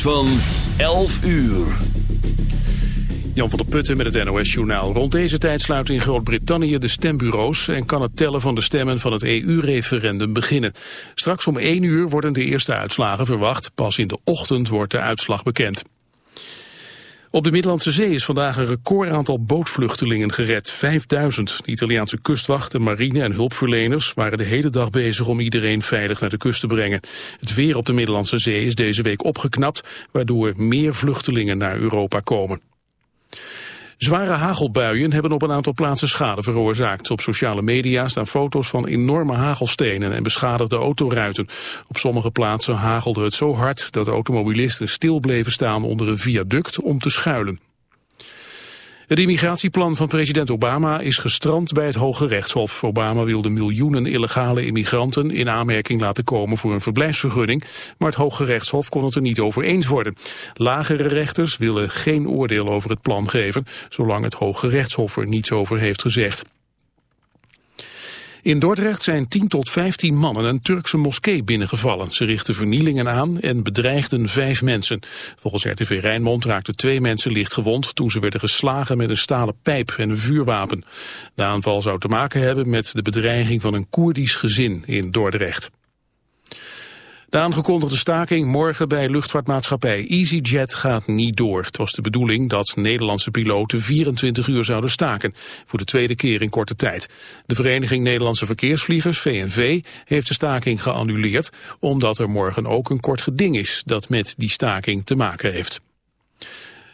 van 11 uur. Jan van der Putten met het NOS-journaal. Rond deze tijd sluiten in Groot-Brittannië de stembureaus... en kan het tellen van de stemmen van het EU-referendum beginnen. Straks om 1 uur worden de eerste uitslagen verwacht. Pas in de ochtend wordt de uitslag bekend. Op de Middellandse Zee is vandaag een recordaantal bootvluchtelingen gered. 5000. De Italiaanse kustwacht, de marine en hulpverleners waren de hele dag bezig om iedereen veilig naar de kust te brengen. Het weer op de Middellandse Zee is deze week opgeknapt, waardoor meer vluchtelingen naar Europa komen. Zware hagelbuien hebben op een aantal plaatsen schade veroorzaakt. Op sociale media staan foto's van enorme hagelstenen en beschadigde autoruiten. Op sommige plaatsen hagelde het zo hard dat automobilisten stil bleven staan onder een viaduct om te schuilen. Het immigratieplan van president Obama is gestrand bij het Hoge Rechtshof. Obama wilde miljoenen illegale immigranten in aanmerking laten komen voor een verblijfsvergunning, maar het Hoge Rechtshof kon het er niet over eens worden. Lagere rechters willen geen oordeel over het plan geven, zolang het Hoge Rechtshof er niets over heeft gezegd. In Dordrecht zijn 10 tot 15 mannen een Turkse moskee binnengevallen. Ze richtten vernielingen aan en bedreigden vijf mensen. Volgens RTV Rijnmond raakten twee mensen licht gewond toen ze werden geslagen met een stalen pijp en een vuurwapen. De aanval zou te maken hebben met de bedreiging van een Koerdisch gezin in Dordrecht. De aangekondigde staking morgen bij luchtvaartmaatschappij EasyJet gaat niet door. Het was de bedoeling dat Nederlandse piloten 24 uur zouden staken. Voor de tweede keer in korte tijd. De Vereniging Nederlandse Verkeersvliegers, VNV, heeft de staking geannuleerd... omdat er morgen ook een kort geding is dat met die staking te maken heeft.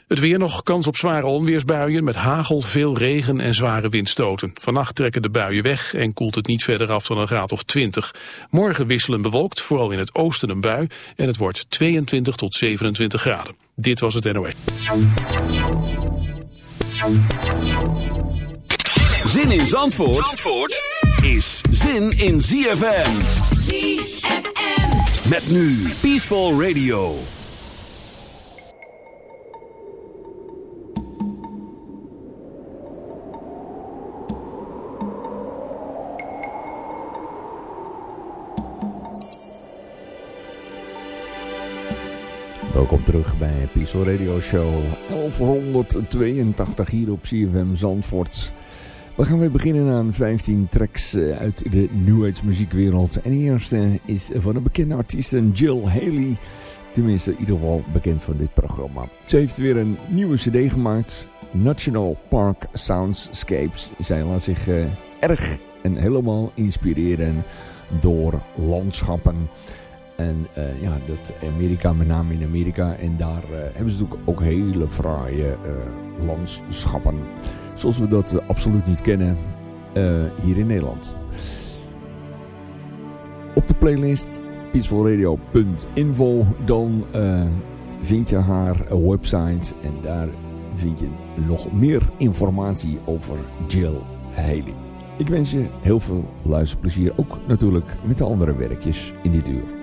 Het weer nog kans op zware onweersbuien met hagel, veel regen en zware windstoten. Vannacht trekken de buien weg en koelt het niet verder af dan een graad of 20. Morgen wisselen bewolkt, vooral in het oosten een bui en het wordt 22 tot 27 graden. Dit was het NOS. Zin in Zandvoort, Zandvoort is zin in ZFM. ZFM. Met nu Peaceful Radio. Welkom terug bij Peaceful Radio Show 1182 hier op CFM Zandvoort. We gaan weer beginnen aan 15 tracks eh, uit de New muziekwereld. En de eerste is van de bekende artiest Jill Haley. Tenminste, in ieder geval bekend van dit programma. Ze heeft weer een nieuwe cd gemaakt. National Park Soundscapes. Zij laat zich uh, erg en helemaal inspireren door landschappen en uh, ja, dat Amerika, met name in Amerika. En daar uh, hebben ze natuurlijk ook hele fraaie uh, landschappen. Zoals we dat absoluut niet kennen hier in Nederland. Op de playlist peacefulradio.info dan vind je haar website. En daar vind je nog meer informatie over Jill Haley. Ik wens je heel veel luisterplezier. Ook natuurlijk met de andere werkjes in dit uur.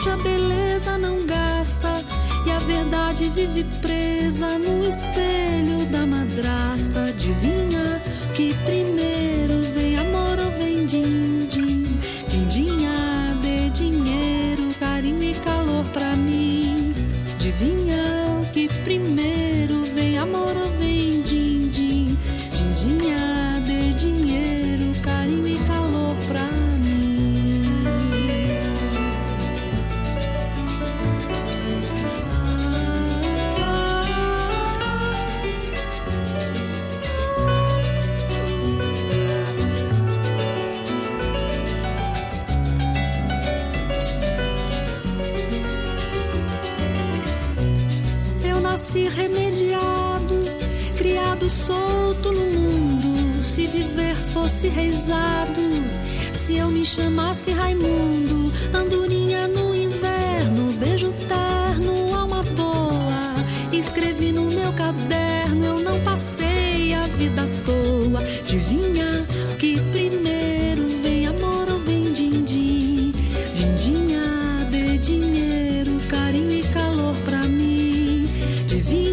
cuja beleza não gasta e a verdade vive presa no espelho da madrasta. Adivinha que primeiro de vida.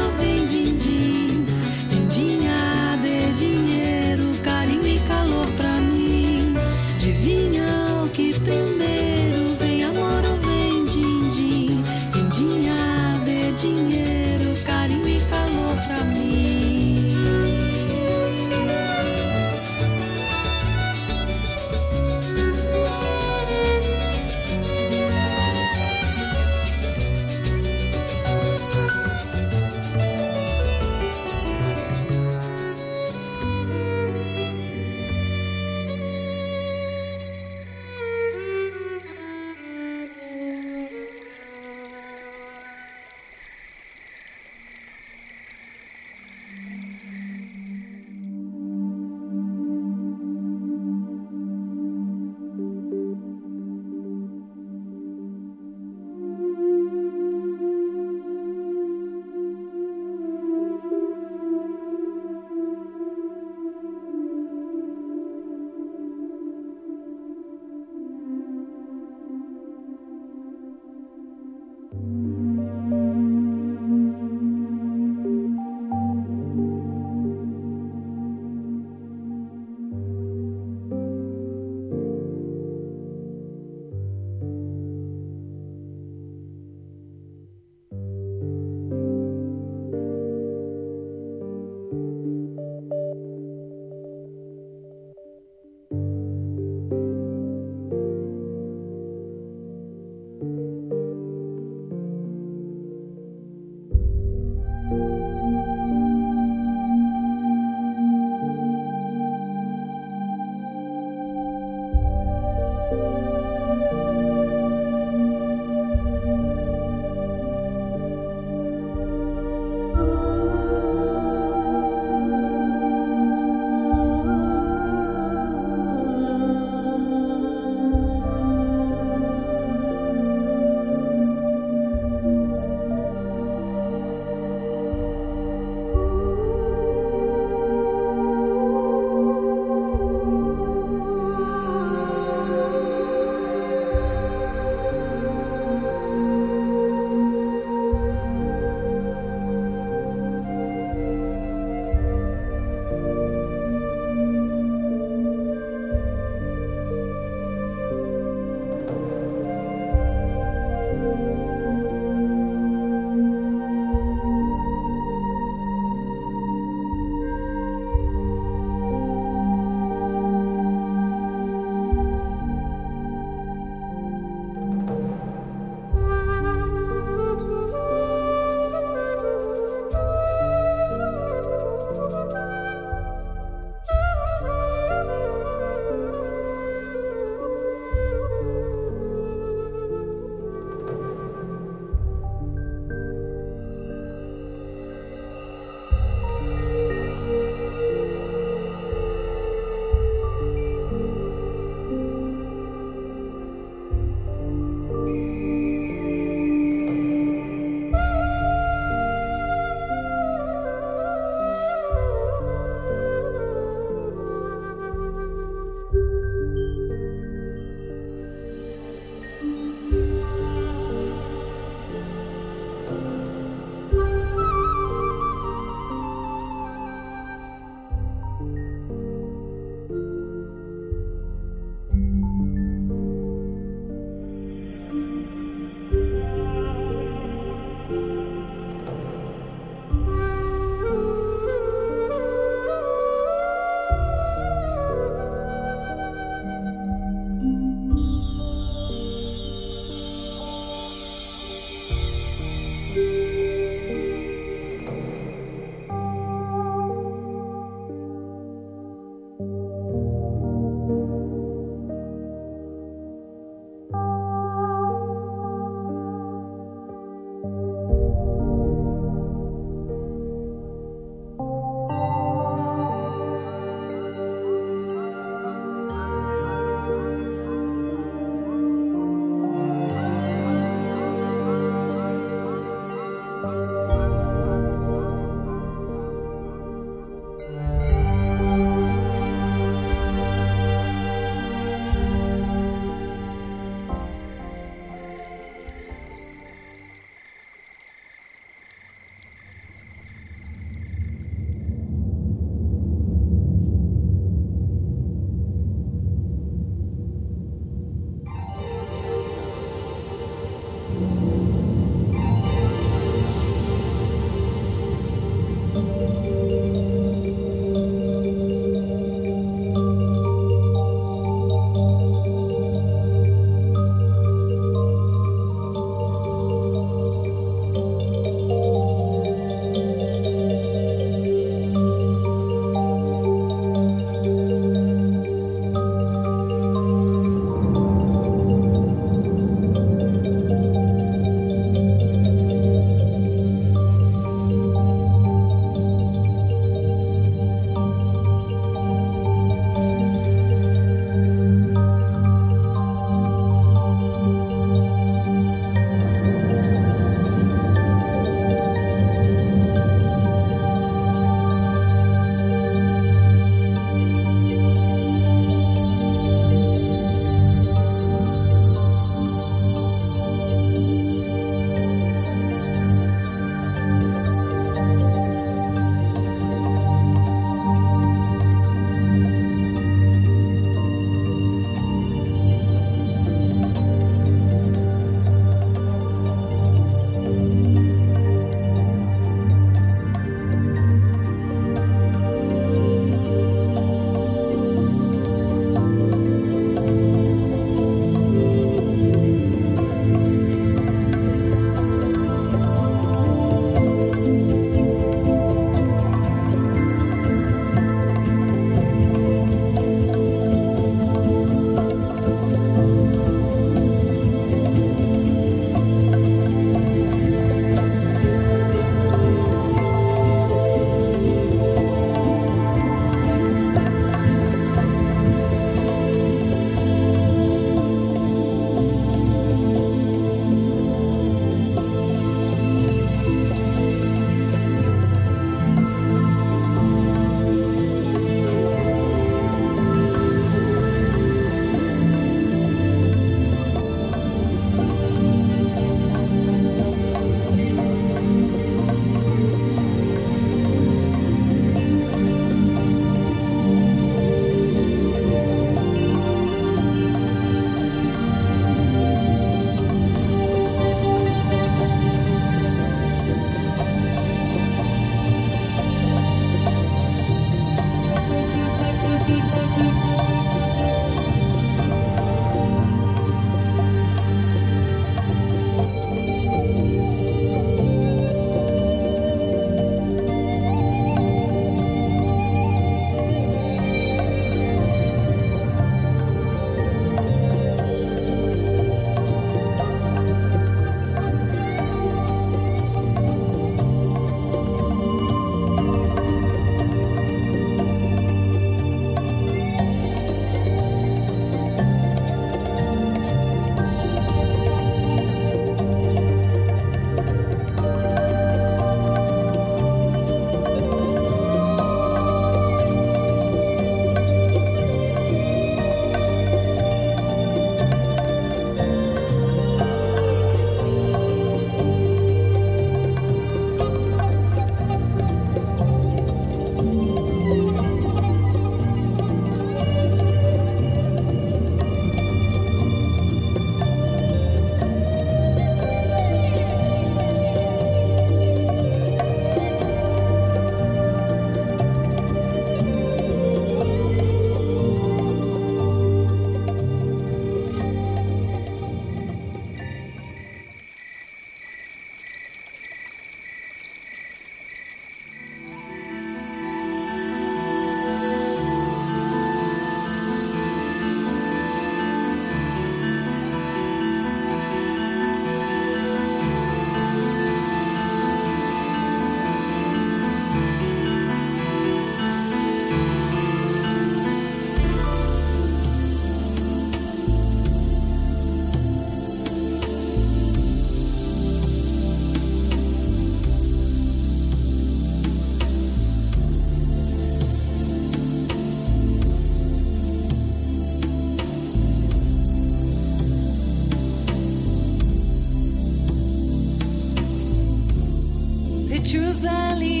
true value.